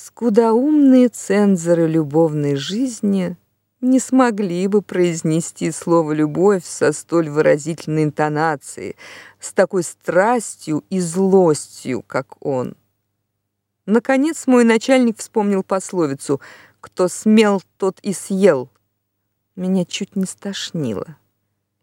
Скудоумные цензоры любовной жизни не смогли бы произнести слово любовь со столь выразительной интонацией, с такой страстью и злостью, как он. Наконец мой начальник вспомнил пословицу: кто смел, тот и съел. Меня чуть не стошнило.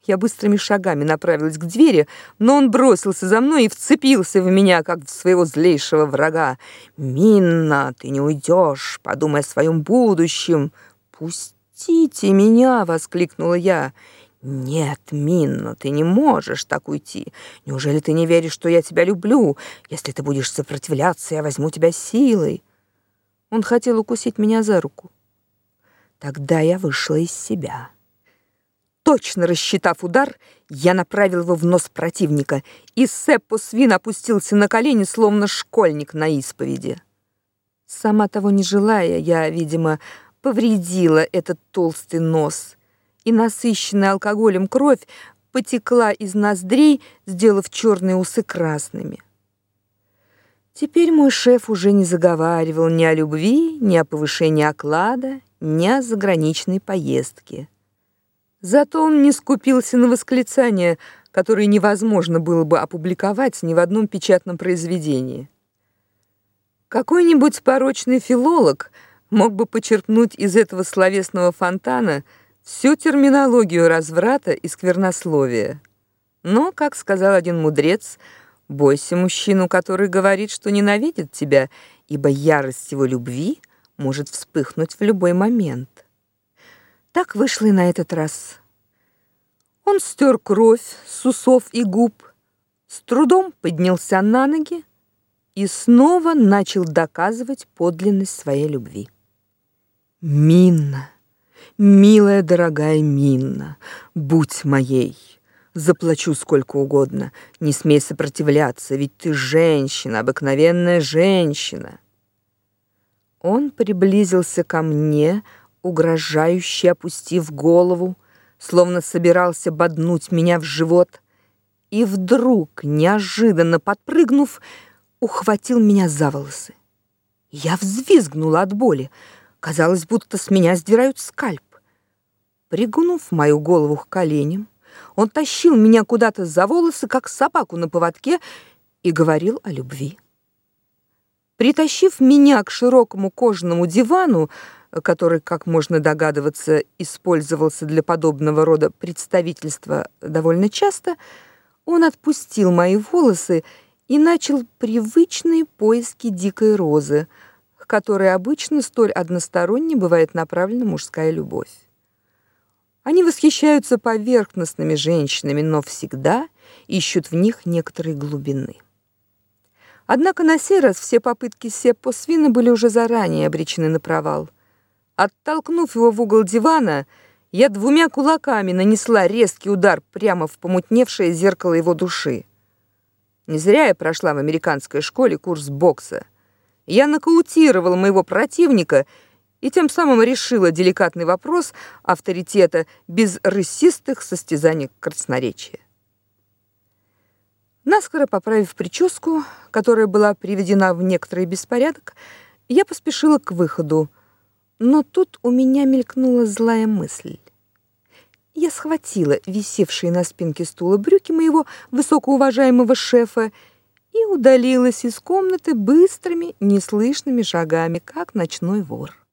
Я быстрыми шагами направилась к двери, но он бросился за мной и вцепился в меня, как в своего злейшего врага. «Минна, ты не уйдешь, подумай о своем будущем». «Пустите меня!» — воскликнула я. «Нет, Минна, ты не можешь так уйти. Неужели ты не веришь, что я тебя люблю? Если ты будешь сопротивляться, я возьму тебя силой». Он хотел укусить меня за руку. Тогда я вышла из себя. Точно рассчитав удар, я направил его в нос противника, и Сеппо Свин опустился на колени, словно школьник на исповеди. Сама того не желая, я, видимо, повредила этот толстый нос, и насыщенная алкоголем кровь потекла из ноздрей, сделав черные усы красными. Теперь мой шеф уже не заговаривал ни о любви, ни о повышении оклада, ни о заграничной поездке. Зато он не скупился на восклицания, которые невозможно было бы опубликовать ни в одном печатном произведении. Какой-нибудь порочный филолог мог бы почерпнуть из этого словесного фонтана всю терминологию разврата и сквернословия. Но, как сказал один мудрец, бойся мужчину, который говорит, что ненавидит тебя, ибо ярость его любви может вспыхнуть в любой момент. Так вышло и на этот раз. Он стер кровь с усов и губ, с трудом поднялся на ноги и снова начал доказывать подлинность своей любви. Минна, милая, дорогая Минна, будь моей. Заплачу сколько угодно. Не смей сопротивляться, ведь ты женщина, обыкновенная женщина. Он приблизился ко мне, угрожающе опустив голову, словно собирался боднуть меня в живот, и вдруг, неожиданно подпрыгнув, ухватил меня за волосы. Я взвизгнула от боли. Казалось, будто с меня сдирают скальп. Пригнув мою голову к коленям, он тащил меня куда-то за волосы, как собаку на поводке, и говорил о любви. Притащив меня к широкому кожаному дивану, который, как можно догадываться, использовался для подобного рода представительства довольно часто, он отпустил мои волосы и начал привычные поиски дикой розы, к которой обычно столь односторонне бывает направлена мужская любовь. Они восхищаются поверхностными женщинами, но всегда ищут в них некоторой глубины. Однако на сей раз все попытки Сеппо Свина были уже заранее обречены на провал. Оттолкнув его в угол дивана, я двумя кулаками нанесла резкий удар прямо в помутневшее зеркало его души. Не зря я прошла в американской школе курс бокса. Я нокаутировала моего противника и тем самым решила деликатный вопрос авторитета без рысистых состязаний красноречия. Наскоро поправив прическу, которая была приведена в некоторый беспорядок, я поспешила к выходу, но тут у меня мелькнула злая мысль. Я схватила висевшие на спинке стула брюки моего высокоуважаемого шефа и удалилась из комнаты быстрыми, неслышными шагами, как ночной вор.